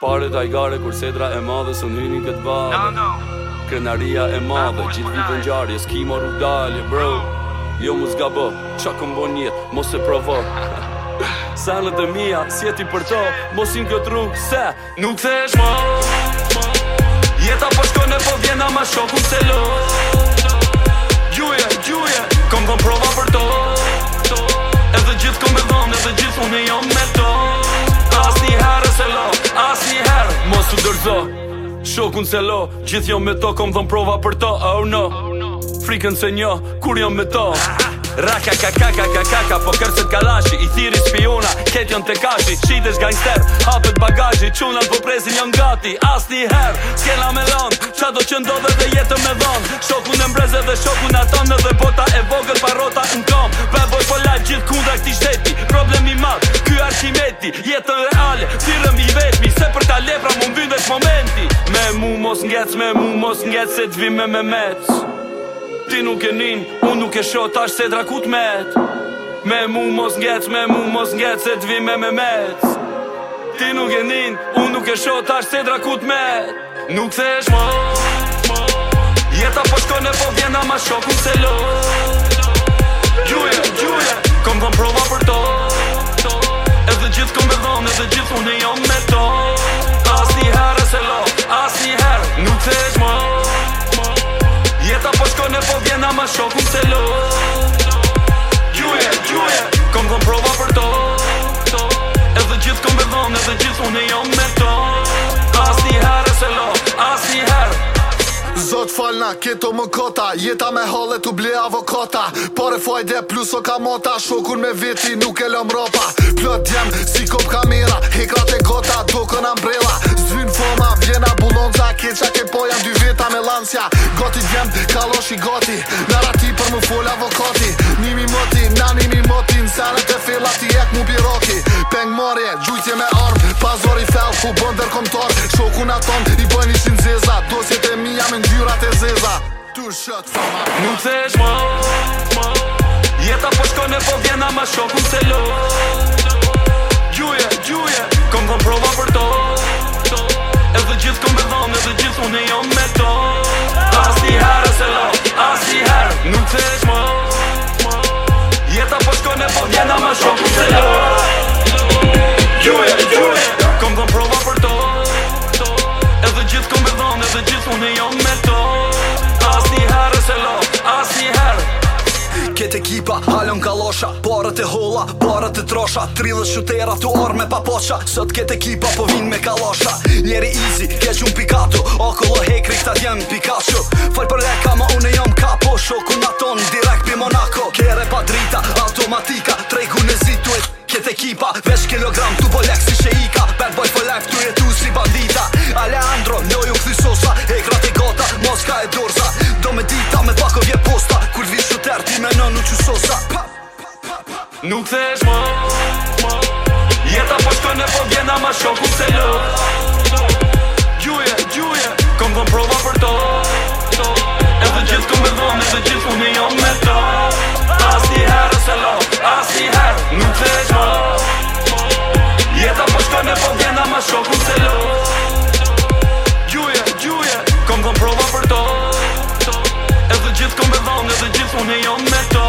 Pare gare, kur sedra e madhe së në këtë vale no, no. Krenaria e madhe, gjithë vitë në gjarje, s'ki marru dalje, bro Jo mu s'ga bë, qa këm bon jetë, mos t'e provo Sanët e mija, sjeti për to, mos im këtë rrungë, se Nuk the është ma, jeta po shkone po vjena ma shokun se lo Gjuje, gjuje, gjuje su dërzo Shokun se lo Gjith jam me to kom dhëm prova për to Oh no Frikën se njo Kur jam me to Raka ka ka ka ka ka ka Po kërcet kalashi I thiri spiona Ket jam të kashi Qitesh gangster Hapet bagajji Qunan po prezin jam gati As një her Skena me lon Qa do që ndodhe dhe jetën me dhon Shokun e mbreze dhe shokun aton Në dhe bota e vogët parota në kom Bad boy po life Gjith kundra këti shteti Problemi mat Ky arkimeti Jetën reale Thirëm mu mos ngec me mu mos ngec se t'vi me me mec Ti nuk e nin, un nuk e shot, asht se drakut met Me mu mos ngec me mu mos ngec se t'vi me me mec Ti nuk e nin, un nuk e shot, asht se drakut met Nuk se shmo, jeta po shkone po vjena ma shoku se lot ma shokun se lo Ju e, ju e Kom dhe prova për to Edhe gjithë kom bedhon Edhe gjithë unë e jam me to Asni herë se lo asni herë Zot falna, keto më kota Jeta me hale u ble avokata Pare fajde plus o kamota Shokun me veti nuk e lëm ropa Plot jem si kop kamera Hekrat e kota do distancja Goti djem, kaloshi goti Narati për më fol avokati Nimi moti, na nimi moti Në sanet e fila ti ek mu biroki Peng morje, gjujtje me arm Pazor i fel, ku bëndër dërkomtor Shoku na ton, i bën i shim zeza Dosjet e mija me ndyrat e zeza Tu shot fa ma Nuk të esh ma Jeta po shko me po vjena ma shoku se lo Gjuje, gjuje Kom dhe prova për to Edhe gjithë kom e dhanë Edhe gjithë unë e jam me me jo me to As një herë se lo, as një herë Kete kipa, halon kalosha losha Parët e hola, parët e trosha Trillës shutera, tu orë me papocha Sot kete kipa, po vinë me kalosha Njeri izi, keq unë pikatu Okullo hekri, këta t'jem pikachu Falë për leka, ma unë jom kapo Shoku nga Vesh kilogram tu po lek si sheika Bad boy for life tu jetu si bandita Alejandro, njoj u këthi sosa E krat gota, moska e dorza Do me dita me pako vje posta Kur vishë të tërti me në nuqë sosa Nuk të shmo shoku se lo Gjuje, gjuje Kom kom prova për to Edhe gjithë kom e Edhe gjithë unë e jam me to